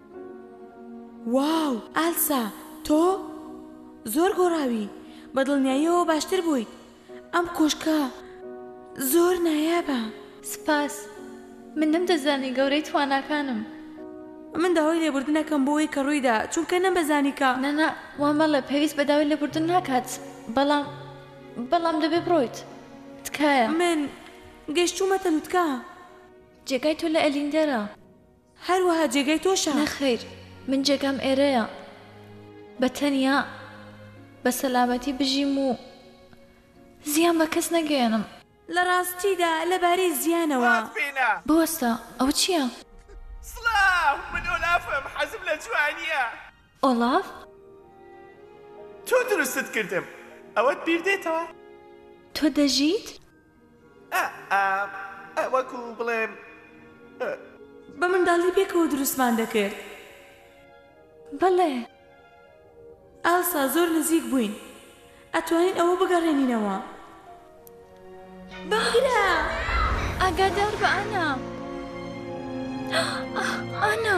Speaker 1: واو ئالسا تۆ؟ زۆر گۆڕاوی بە دڵنیاییەوە باشتر بوویت ئەم کۆشکە زۆر نایابە.
Speaker 2: سپاس. من نەمدەزانی گەورەی تواناکانم.
Speaker 1: من داوای لێبوردن ئەکەم بۆ ئەوەی کە ڕوویدا چونکە نەمەزانی
Speaker 2: کە. نا نا وا مەڵێ پێویست بە داوای لێبوردن ناکات بەڵام بەڵام دەبێ بڕۆیت تکایە.
Speaker 1: من گەیشتوومەتە لوتکە.
Speaker 2: جێگای تۆ لە ئەلیندەرە.
Speaker 1: هەروەها جێگای تۆشە.
Speaker 2: نەخەیر من جێگام ئێرەیە بە تەنیا بە سەلامەتی بژیم و زیان بە کەس نەگەیەنم.
Speaker 1: لە ڕاستیدا لە بارەی زیانەوە. ڕاست بینە.
Speaker 2: بوەستە ئەوە چیە؟
Speaker 11: سڵاو من ئۆلافم حەزم لە جوانیە.
Speaker 2: ئۆڵاف؟
Speaker 11: تۆ دروستت کردم ئەوەت بیر دێتەوە؟
Speaker 2: تۆ دەژیت؟
Speaker 11: ئا ئا ئا وەکو بڵێم ئا.
Speaker 1: بە منداڵی پێکەوە دروستمان دەکرد.
Speaker 2: بەڵێ.
Speaker 6: ئاسا زۆر نزیک بووین. ئەتوانین ئەوە بگەڕێنینەوە. بگرە!
Speaker 2: ئاگادار بە ئانا. ئانا.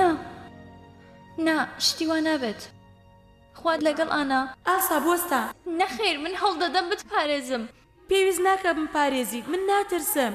Speaker 2: نا. نا. شتی وا نابێت. خوات لەگەڵ ئانا.
Speaker 6: ئاسا، بوەستە.
Speaker 2: نەخێر، من هەوڵدەدەم بتپارێزم.
Speaker 6: پێویست ناکات بمپارێزیت. من ناترسم.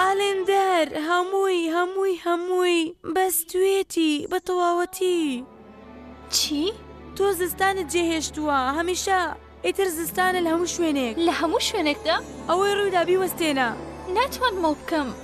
Speaker 6: ئالێندەر، هەمووی هەمووی هەمووی بەستوێتی بە تەواوەتی.
Speaker 2: چی؟
Speaker 6: تۆ زستانت جێ هێشتووە هەمیشە ئیتر زستانە لە هەموو شوێنێک.
Speaker 2: لە هەموو شوێنێکدا؟
Speaker 6: ئەوەی ڕوویدا بیوەستێنە.
Speaker 10: ناتوانم ئەوە
Speaker 6: بکەم.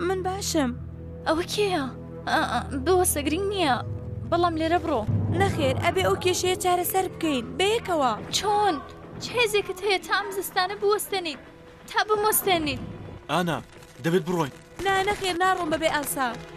Speaker 6: من باشم
Speaker 2: ئەوە کێە؟ بوەستە گرنگ نییە بەڵام لێرە بڕۆ
Speaker 6: نەخێر ئەبێ ئەو کێشەیە چارەسەر بکەین بەیەکەوە
Speaker 2: چۆن چێزێکت هەیە تا ئەم زستانە بوەستێنیت تا بمۆستێنیت
Speaker 10: ئانا دەبێت بڕۆین
Speaker 6: نانەخێر ناڕۆم بەبێ ئاسا.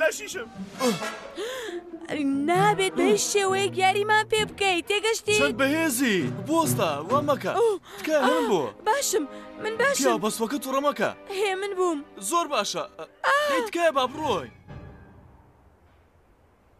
Speaker 1: لەشیشم
Speaker 6: نابێت بەش شێوەیە گیاریمان پێ بکەیت تێگەشتی
Speaker 10: چەند بەهێزی بۆستە وا مەکە تکە هەم بۆ
Speaker 6: باشم من باشە
Speaker 10: بەسوەکە توڕەمەکە
Speaker 6: هێ من بووم
Speaker 10: زۆر باشە تکایە با بڕۆی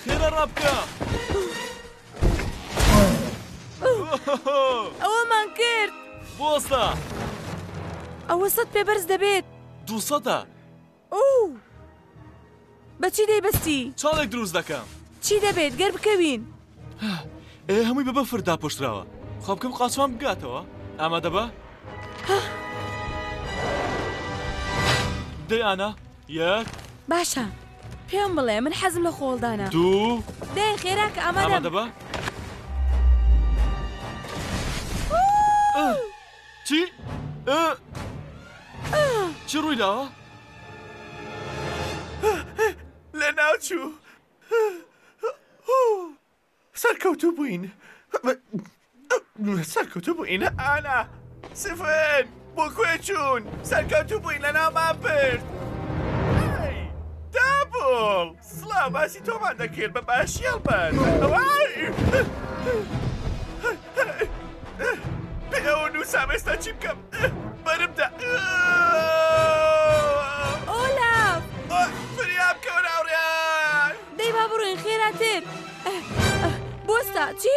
Speaker 10: خێرە ڕابکە
Speaker 6: ئەوەمان کرد
Speaker 10: بۆستە
Speaker 6: ئەوە سەد پێبەرز دەبێت
Speaker 10: دووسەدە
Speaker 6: ئوو! بە چی دەیبەستی؟
Speaker 10: چاڵێک دروست دەکەم.
Speaker 6: چی دەبێت گەر بکەوین؟
Speaker 10: ئێ هەمووی بە بەفر داپۆشراوە. خوا بکەم قاچمان بگاتەوە. ئامادە بە. دەی ئانا یەک.
Speaker 1: باشە پێم بڵێ من حەزم لە خۆڵدانە
Speaker 10: دوو
Speaker 1: دێ خێرا کە
Speaker 10: ئامادە بە. چی؟ چی ڕووی داوە؟
Speaker 11: لەناو چوو. سەرکەوتوو بووین. سەرکەوتوو بووین ئانا. سفن بۆ کوێ چوون؟ سەرکەوتوو بووین لەناو ماپرد. دابڵ! سڵاو باسی تۆمان دەکرد بە باشی هەڵبەت ئەوە نووسام ئێستا چی بکەم بەرمدا
Speaker 1: ئۆلاف
Speaker 11: فریاب کەوراڕیان
Speaker 1: دەی با بڕۆین خێراتر بۆستا چی؟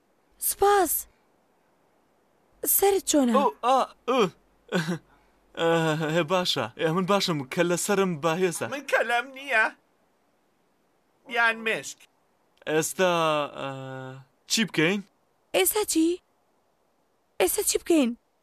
Speaker 11: سپاس. سەرت
Speaker 10: چۆنە؟ ئۆ ئا
Speaker 11: ئۆ ئه ئه باشە
Speaker 10: ئه من باشم کەللە سەرم بەهێزە.
Speaker 11: من کەللەم نییە یان مێشک.
Speaker 10: ئێستا چی بکەین؟
Speaker 1: ئێستا چی؟ ئێستا چی بکەین؟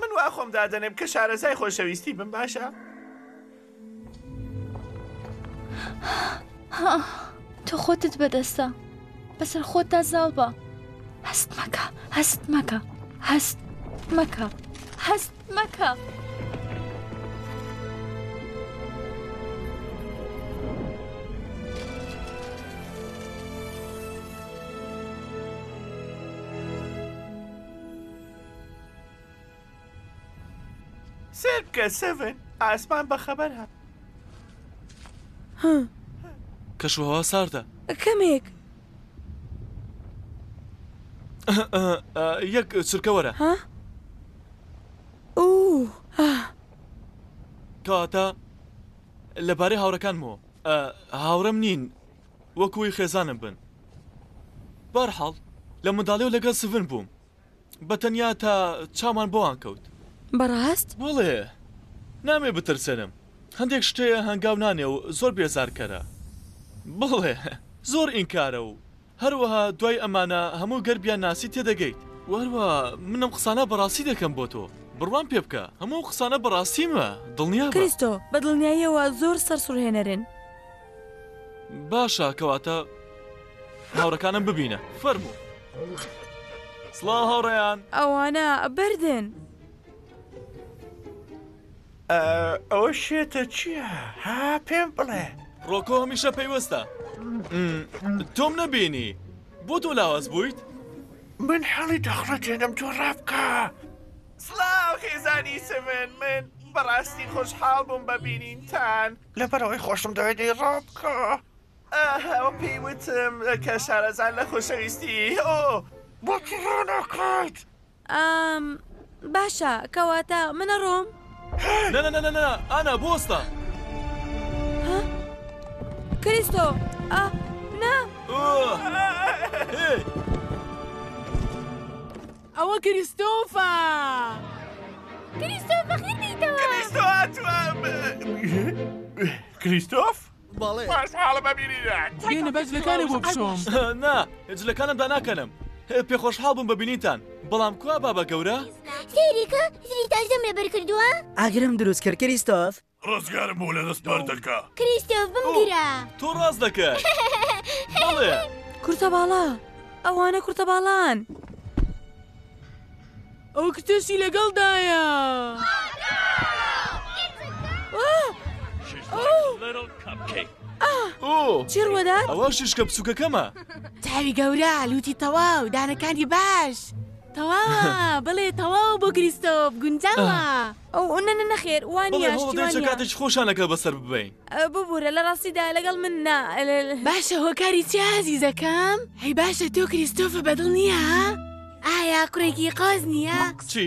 Speaker 1: من
Speaker 10: وا
Speaker 11: خۆم دادەنێم کە شارەزای خۆشەویستی بم باشە؟
Speaker 2: تۆ خۆتت بەدەستە بەسەر خۆتدا زاڵ بە هەست مەکە هەست مەکە هەست مەکە هەست مەکە.
Speaker 11: سەیر بکە سڤن ئاسمان بە خەبەر هات.
Speaker 10: هە. کەش و هەوا ساردە.
Speaker 1: کەمێک.
Speaker 10: یەک چرکە وەرە.
Speaker 1: ها؟ ئوو.
Speaker 10: کەواتە لەبارەی هاوڕەکانمەوە هاوڕەم نین وەکوی خێزانم بن. بارحاڵ لە منداڵیەوە لەگەڵ سڤن بووم. بە تەنیا تا چاومان بۆان کەوت.
Speaker 1: بەڕاست؟
Speaker 10: بەڵێ نامەوێ بترسێنم هەندێک شت هەیە هەنگاو نانێ و زۆر بێزارکەرە بەڵێ زۆر ئینکارە و هەروەها دوای ئەمانە هەموو گەر بیانناسی تێدەگەیت. وە هەروەها من ئەم قسانە بەڕاستی دەکەم بۆ تۆ بڕوام پێ بکە هەموو ئەم قسانە بەڕاستیمە دڵنیابە.
Speaker 1: کریستۆ، بە دڵنیاییەوە زۆر سەرسوڕهێنەرن.
Speaker 10: باشە کەواتە هاورەکانم ببینە فەرموو سڵاو هاوڕێیان
Speaker 1: ئەوانە بەردن
Speaker 11: ئەوە شێتە چییە ها پێم بڵێ
Speaker 10: ڕۆکۆ هەمیشە پەیوەستە تۆم نەبینی بۆ تۆ لاواز بوویت
Speaker 11: من حەڵی دەخڵەتێنم تۆ ڕابکە سڵاو خێزانی سمن من بەڕاستی خۆشحاڵ بووم بە بینینتان لەبەرئەوەی خۆشم دەوێت دەی ڕام بکە ئاه ئەوە پێی وتم کە شارەزان لە خۆشەویستی ئۆ بۆچی ڕا ناکەیت
Speaker 1: ئام باشە کەواتە من ئەڕۆم
Speaker 10: نە نە نە نە نە ئانا بوەستە ها
Speaker 1: کریستۆ ئا نا ئۆ هێ
Speaker 4: ئەوە کریستۆفە.
Speaker 13: کریستۆف بەخێر بێیتەوە. کریستۆ هاتووە.
Speaker 11: کریستۆف؟
Speaker 3: بەڵێ.
Speaker 11: خۆش حاڵم بە بینینت.
Speaker 4: دێنە با جلەکانێ بۆ بشۆم.
Speaker 6: نا، جلەکانم داناکەنم. پێ خۆشحاڵ بووم بە بینینتان. بەڵام کوا بابە گەورە؟
Speaker 13: سەیرێکە، زلی تازەم لەبەر کردووە.
Speaker 14: ئاگرم دروست کرد کریستۆف.
Speaker 11: ڕزگارم بۆ لە دەست مەردەکە.
Speaker 13: کریستۆف بمگرە.
Speaker 6: تۆ ڕاست دەکەی. بەڵێ.
Speaker 1: کورتە باڵا. ئەوانە کورتە باڵان.
Speaker 4: ئەو کچەشی لەگەڵدایە.
Speaker 1: چیڕوەدات
Speaker 6: ئەوە شیشکە بچووکەکەمە
Speaker 4: چاوی گەورە لوتی تەواو دانەکانی باش تەواوە بڵێ تەواو بۆ کریستۆف گونجاوە
Speaker 1: ئەو، نە نە نەخێر
Speaker 6: وا
Speaker 1: نیە،
Speaker 6: بەڵێ هەوڵ بدەین چەکاتێکی خۆشانەکە بەسەر ببەین.
Speaker 1: ببورە لە ڕاستیدا لەگەڵ من نا.
Speaker 4: باشە هۆکاری چیە ئازیزەکەم؟ هەی باشە تۆ کریستۆفە بەدڵ نیە ها؟ ئایا کوڕێکی قۆز نیە؟
Speaker 6: چی؟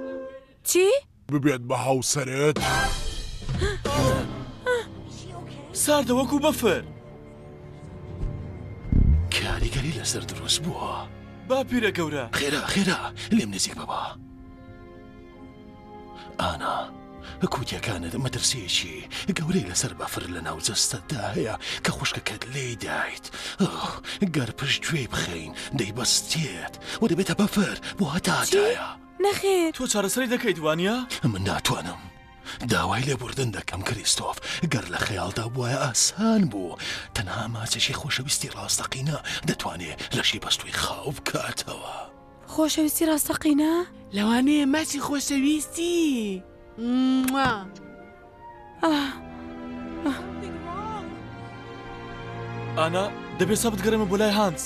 Speaker 1: چی؟
Speaker 8: ببێت بە هاوسەرت؟
Speaker 6: ساردە وەکو بەفر.
Speaker 5: کاریگەری لەسەر دروست بووە.
Speaker 6: باپیرە گەورە.
Speaker 5: خێرا خێرا لێم نزیک بەبا. ئانا. کوتیەکانت مەترسیەکی گەورەی لەسەر بەفر لە ناو جەستەتدا هەیە کە خوشکەکەت لێی دایت گەر پشت گوێی بخەین دەیبەستێت و دەبێتە بەفر بۆ هەتاتایە.
Speaker 1: نەخێر.
Speaker 6: تۆ چارەسەری دەکەیت، وانییە؟
Speaker 5: من ناتوانم. داوای لێبوردن دەکەم، کریستۆف. گەر لە خەیاڵدا بوایە ئاسان بوو. تەنها ئامانجێکی خۆشەویستی ڕاستەقینە دەتوانێ لەشی بەستووی خاو بکاتەوە.
Speaker 1: خۆشەویستی ڕاستەقینە؟
Speaker 4: لەوانەیە ماچی خۆشەویستی.
Speaker 6: ئانا دەبێ سە بتگەڕێمە بۆ لای هانس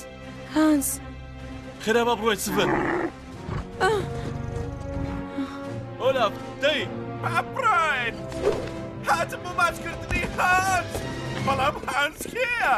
Speaker 1: هانس
Speaker 6: خێرا با بڕۆیت سفر ئۆلاف دەی
Speaker 11: بڕایت هاتم بۆ ماچکردنی هانس بەڵام هانس
Speaker 3: کێە؟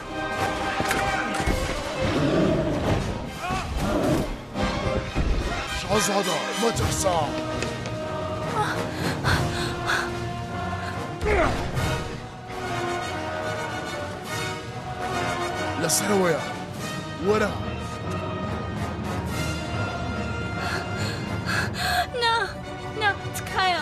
Speaker 3: شازادە
Speaker 8: مەترسە! لە سەرەوەیە وەرە!
Speaker 2: نا نا تکایە!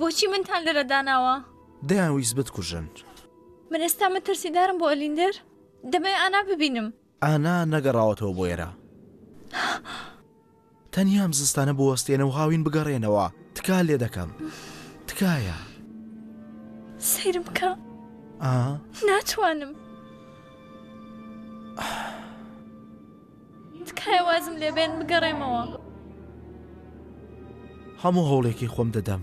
Speaker 2: بۆچی منتان لەرە داناوە؟
Speaker 3: دەیان ویست بتکوژن.
Speaker 2: من ئێستا مەترسیدارم بۆ ئەلیندر دەمەوێ ئانا ببینم.
Speaker 3: ئانا نەگەڕاوەتەوە بۆ ئێرە. تەنیا ئەم زستانە بوەستێنە و هاوین بگەڕێنەوە، تکا لێ دەکەم. تکایە.
Speaker 2: سەیرم بکە.
Speaker 3: ئا.
Speaker 2: ناتوانم. تکایە وازم لێ بێن بگەڕێمەوە.
Speaker 3: هەموو هەوڵێکی خۆم دەدەم.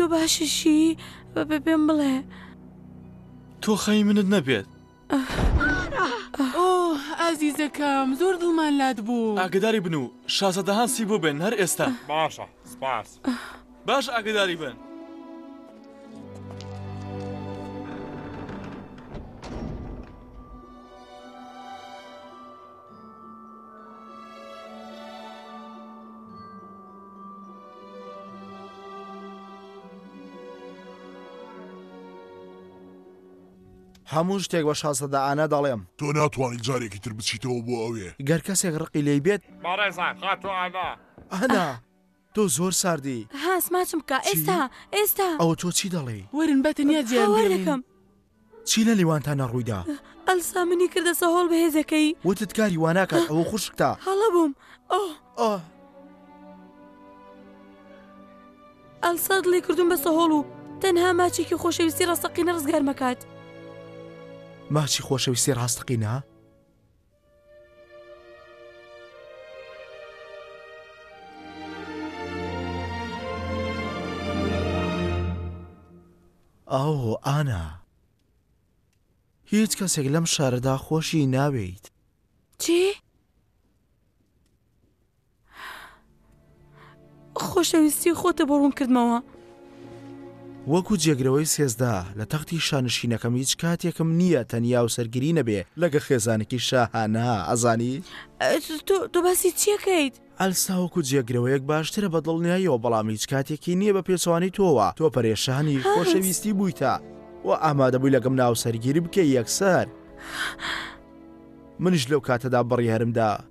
Speaker 11: تۆ
Speaker 10: باشەشی بە
Speaker 1: بە پێم بڵێ
Speaker 10: تۆ خەی منت نەبێت
Speaker 4: ئازیزەکەم زۆر دوومان لات بوو
Speaker 10: ئاگداری بن و شازەدەهانسی بۆ بێن هەر ئێستا
Speaker 11: باشە سپاس.
Speaker 10: باش ئاگداری بن.
Speaker 3: هەموو شتێک بە شازەدا ئانا دەڵێم
Speaker 8: تۆ ناتوانیت جارێکی تر بچیتەوە بۆ ئەوێ
Speaker 3: گەر کەسێک ڕقی لی بێت
Speaker 15: بەڕێزان خاتۆ
Speaker 3: ئانا ئانا. تۆ زۆر ساردی.
Speaker 1: ها سماچم بکە ئێستا ئێستا.
Speaker 3: ئەوە تۆ چی دەڵێی؟
Speaker 4: وەرن با تەنیا
Speaker 1: جیان بێڵین. هاوار دەکەم.
Speaker 3: چی لە لیوانتانا ڕوویدا؟
Speaker 1: ئەلسا منی کردە سەهۆڵ بەهێزەکەی.
Speaker 3: وتت کاری وا ناکات ئەوە خوشکتە.
Speaker 1: هەڵە بووم ئۆه
Speaker 3: ئۆه.
Speaker 1: ئەلسا دڵی کردووم بە سەهۆڵ و تەنها ماچێکی خۆشەویستی ڕاستەقینە ڕزگارمەکات.
Speaker 3: ماچی خۆشەویستی ڕاستەقینە؟ ئاوۆ ئانا هیچ کەسێک لەم شارەدا خۆشی ناوێیت.
Speaker 1: چی؟ خۆشەویستی خۆتە بۆ ڕوون کردمەوە.
Speaker 3: وەکو جێگرەوەی سێزدە لە تەختی شانشینەکەم هیچ کاتێکم نییە تەنیا و سەرگری نەبێ لەگە خێزانێکی شاهانە ئەزانی
Speaker 1: تۆ باسی چیەکەیت؟
Speaker 3: ئەلسا وەکو جێگرەوەیەک باشترە بە دڵنیاییەوە بەڵام هیچ کاتێکی نییە بە پێچەوانەی تۆوە تۆ پەرێشانی خۆشەویستی بوویتە و ئامادەبووی لەگەم ناو سەرگیری بکەی یەکسەر منیش لەو کاتەدا بڕیارمدا.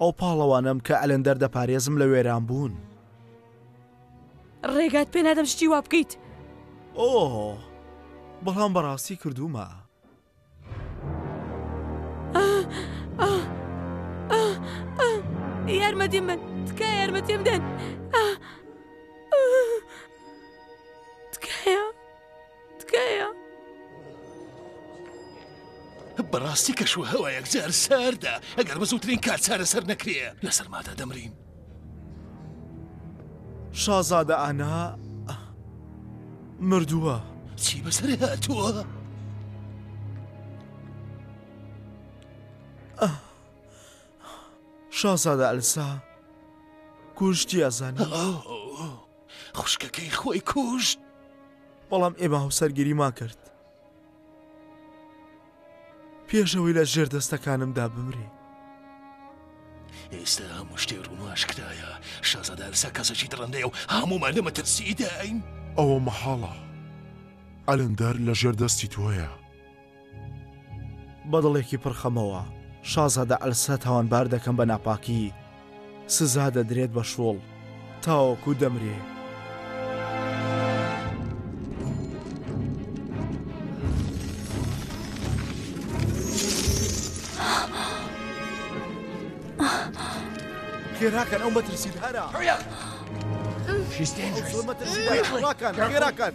Speaker 3: ئەو پاڵەوانەم کە ئەلەندەر دەپارێزم لە وێران بوون.
Speaker 1: ڕێگات پێ نادەم شتی وا بکەیت.
Speaker 3: ئۆۆ بەڵام بەڕاستی کردوومە.
Speaker 1: یارمەتیم بن تکایە یارمەتیم بدەن تکایە. تکایە.
Speaker 5: بەڕاستی کەش و هەوا یەکجار ساردە ئەگەر بە زووترین کات چارە سەر نەکرێ لە سەرمادا دەمرین
Speaker 3: شازادە ئانا مردووە
Speaker 5: چی بەسەر هاتووە؟
Speaker 3: شازادە ئەلسا کوشتی ئەزانێت.
Speaker 5: خوشکەکەی خۆی کوشت
Speaker 3: بەڵام ئێمە هاوسەرگیریمان کرد پێشەوەی لە ژێر دەستەکانمدا بمرێ
Speaker 5: ئێستا هەموو شتێ ڕوونواش کرایە شازادارسا کەسەکی دڕندەیە و هەموومان لەمە ترسیداین
Speaker 8: ئەوە مەحاڵە ئەلندەر لە ژێر دەستی تۆیە
Speaker 3: بە دڵێکی پڕ خەمەوە شازادە ئەلسە تاوانبار دەکەن بە ناپاکی سزا دەدرێت بە شۆڵ تاوەکو دەمرێت. خێراکەن ئەو مەترسید هەرا خێراکەن خێراکەن.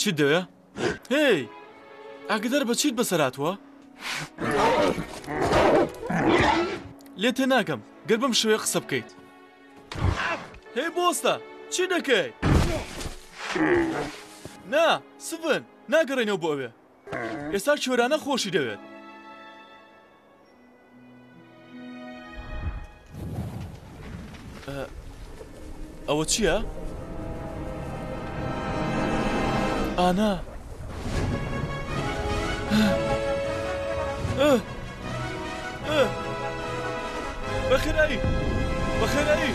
Speaker 10: چ دەوێ؟ هی ئەگدەر بە چیت بەسەراتوە؟ لێ تێ ناگەم گەر بم شوێ قسە بکەیت هی بۆستە چی دەکەی؟ نا سفن ناگەڕێنەوە بۆ ئەوێ ئێستا چۆرانە خۆشی دەوێت ئەوە چییە؟ ئانا بەخێرایی بەخێرایی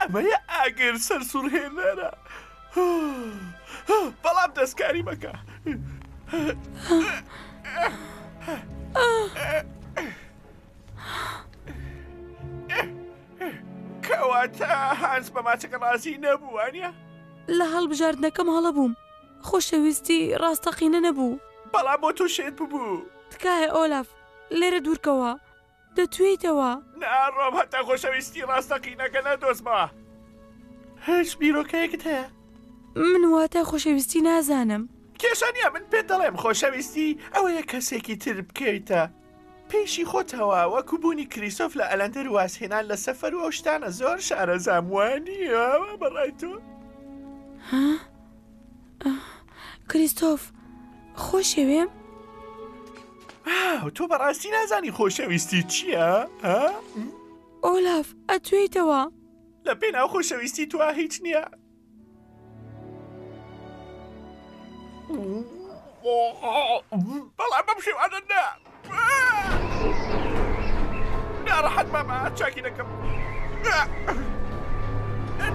Speaker 11: ئەمەیە ئاگر سەرسوڕهێنەرە بەڵام دەستکاری مەکە کەواتە هەز بە ماچەکە ڕازی نەبووانە
Speaker 1: لە هەڵبژاردنەکەم هەڵە بووم خۆشەویستی ڕاستەقینە نەبوو
Speaker 11: بەڵام بۆ تۆ شێت ببوو
Speaker 1: تکایە ئۆلاف لێرە دوورکەوە دەتوێیتەوە.
Speaker 11: نا ڕۆم هەتا خۆشەویستی ڕاستەقینەکە نەدۆزمەوە. هیچ بیرۆکەیەکت هەیە؟
Speaker 1: من واتای خۆشەویستی نازانم.
Speaker 11: کێشە نییە من پێت دەڵێم خۆشەویستی ئەوەیە کەسێکی تر بکەیتە پیشی خۆتەوە وەکو بوونی کریسۆف لە ئەلەندەر و وازهێنان لە سەفەر و ئەو شتانە زۆر شارەزام وانییە بەڕای تۆ؟
Speaker 1: ها؟ کریستۆف خۆشەوێ؟
Speaker 11: تۆ بەڕاستی نازانی خۆشەویستی چییە؟
Speaker 1: ئۆلاف ئەتوێیتەوە
Speaker 11: لە پێ ناو خۆشەویستی توا هیچ نییە. بەڵام بەم شێوانە نا ناڕەحەت مامە چاکی دەکەم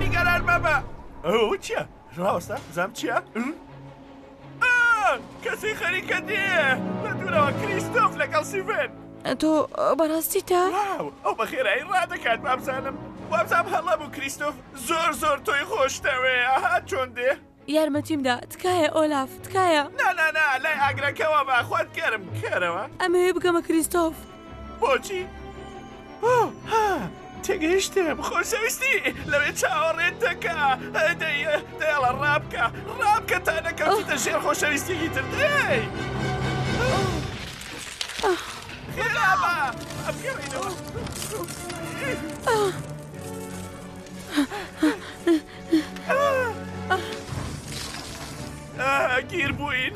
Speaker 11: نیگەران مامە ئەو چیە؟ ڕاوەستە زام چییە؟ کەسی خەریکە دێ لە دوورەوە کریستۆف لەگەڵ سیڤێن
Speaker 1: تۆ بەڕاستی تا
Speaker 11: ئەو بە خێرایی ڕادەکات بابزانم وابزانام هەڵە بوو کریستۆف زۆر زۆر تۆی خۆشتەوێ ئەها چۆن دێ
Speaker 1: یارمەتیمدا تکایە ئۆلاف تکایە
Speaker 11: نانانا لای ئاگرەکەەوە باخوات کەرم کەرەوە
Speaker 1: ئەمەوێ بگەمە کریستۆف
Speaker 11: بۆچی؟ تێگەیشتم خۆشەویستی لەوێ چاوەڕێت دەکە دەیڵە ڕابکە ڕابکە تا نەکەوتە ژێر خۆشەویستێکی تر دەی خێرابە ئەبگەڕینەوە. گیر بووین.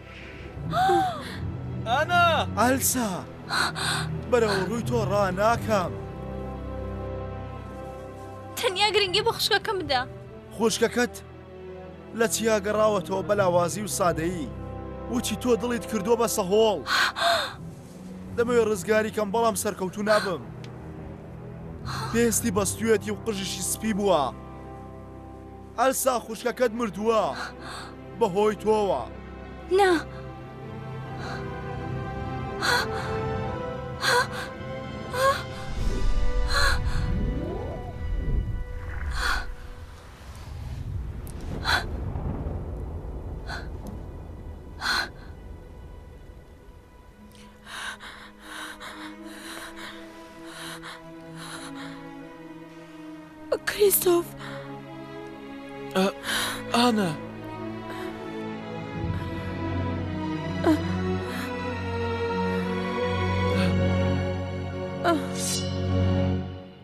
Speaker 11: ئانا!
Speaker 3: ئەلسا! بەرەو ڕووی تۆ ڕاناکەم.
Speaker 2: تەنیا گرنگی بۆ خوشکەکەم بدە.
Speaker 3: خوشکەکەت لە چیا گەڕاوەتەوە بە لاوازی و سادەیی وچی تۆ دڵیت کردووە بە سەهۆڵ. دەمەوێت ڕزگاری کەم بەڵام سەرکەوتو نابم. پێستی بەستوێتی و قژیشی سپی بووە. ئەلسا خوشکەکەت مردووە بەهۆی تۆوە.
Speaker 2: نا.
Speaker 1: کریستۆف
Speaker 10: ئانا
Speaker 2: ئانا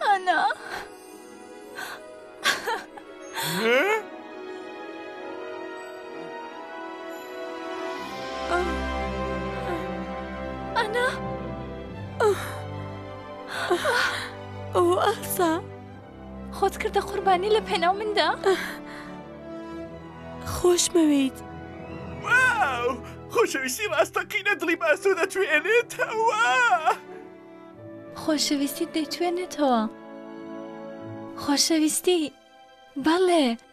Speaker 11: ئانا
Speaker 2: ئانا
Speaker 1: ئەو ئاسا
Speaker 2: خۆت کردە قوربانی لە پێناو مندا
Speaker 11: خۆشمەوێیت خۆشەویستی ڕاستەقینە دڵی باسۆ دەتوێنێتەوە
Speaker 2: خۆشەویستی دەتوێنێتەوە خۆشەویستی بەڵێ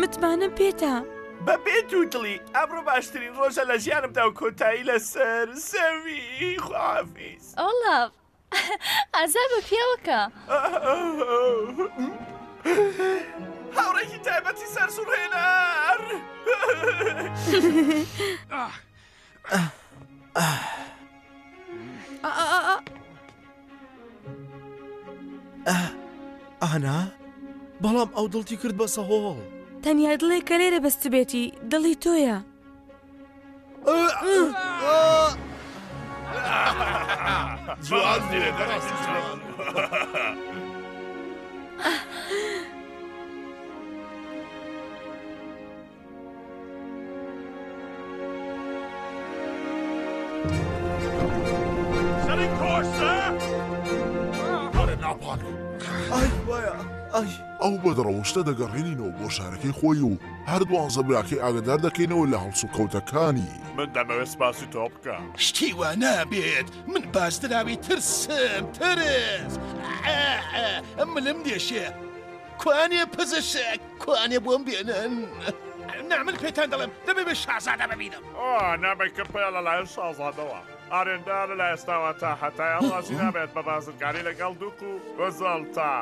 Speaker 1: متمانەم پێتە.
Speaker 11: بە بێ دوو دڵی ئەمڕۆ باشترین ڕۆژە لە ژیانمدا و کۆتایی لەسەر زەوی خوافیز.
Speaker 2: ئۆڵاف ئازا بە پیاوەکە.
Speaker 11: هاوڕێکی تایبەتی سەرسوڕهێنەر.
Speaker 3: ئانا بەڵام ئەو دڵتی کرد بە سەهۆڵ
Speaker 1: تەنیا دڵێک کە لێرە بەستبێتی دڵی تۆیە.
Speaker 11: جوان
Speaker 3: لێ بەڕاستی جوان.
Speaker 8: ئەو بە دڕەوشتە دەگەڕێنینەوە بۆ شارەکەی خۆی و هەردووان زەبراکەی ئاگدار دەکەینەوە لە هەڵسو کەوتەکانی
Speaker 7: من دەمەوێت سپاسی تۆ بکە
Speaker 5: شتی وا نابێت من بازدراوی ترسم ترس ملم دێشێ کوانێ پزشک کوانێ بۆم بێنن نا من پێتان دەڵێم دەبێ بێ شازادە ببینم
Speaker 7: نابێت کە پێ لەلایەن شازادەوە ئارێندا لە لای ئێستاوە تا هەتای ئەڕازی نابێت بە بازرگانی لەگەڵ دوک و وزڵ تا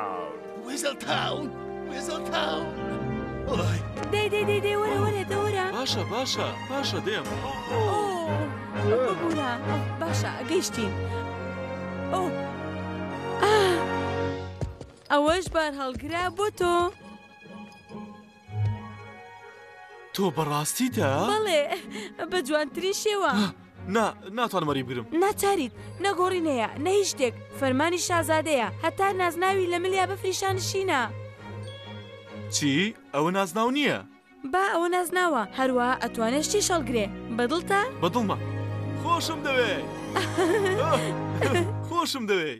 Speaker 5: وزڵ تاون وزڵ تاون
Speaker 1: دەی دەی دەی دەی وەرە وەرە دەوەرە
Speaker 10: باشە باشە باشە دێم
Speaker 1: ببوورە باشە گەیشتین ئەو ئەوەش بارهەڵگرە بۆ تۆ.
Speaker 10: تۆ بەڕاستی تە؟
Speaker 1: بەڵێ، بە جوانترین شێوە.
Speaker 10: نا، ناتوانم وەری بگرم.
Speaker 1: ناچاریت، نە گۆڕی نەیە، نە هیچ شتێک. فەرمانی شازادەیە. هەتا نازناوی لە ملیا بەفری شانشینە.
Speaker 10: چی؟ ئەوە نازناو نییە؟
Speaker 1: با، ئەوە نازناوە. هەروەها ئەتوانێ شتیش هەڵگرێ. بە
Speaker 10: دڵتە؟ بە دڵمە. خۆشم
Speaker 7: دەوێی. خۆشم
Speaker 11: دەوێی.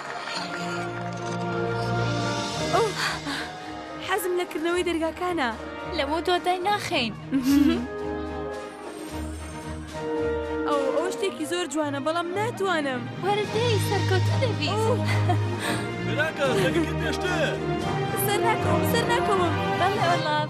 Speaker 1: حەزم لە کردنەوەی دەرگاکانە
Speaker 11: لەمە دواتای ناخەین.
Speaker 1: ئەو ئەو شتێکی زۆر جوانە بەڵام ناتوانم
Speaker 10: وەرەی سەرکەوت دەبی
Speaker 1: سەر ناکەوم سەر ناکەوم
Speaker 11: بەڵێ وەڵام.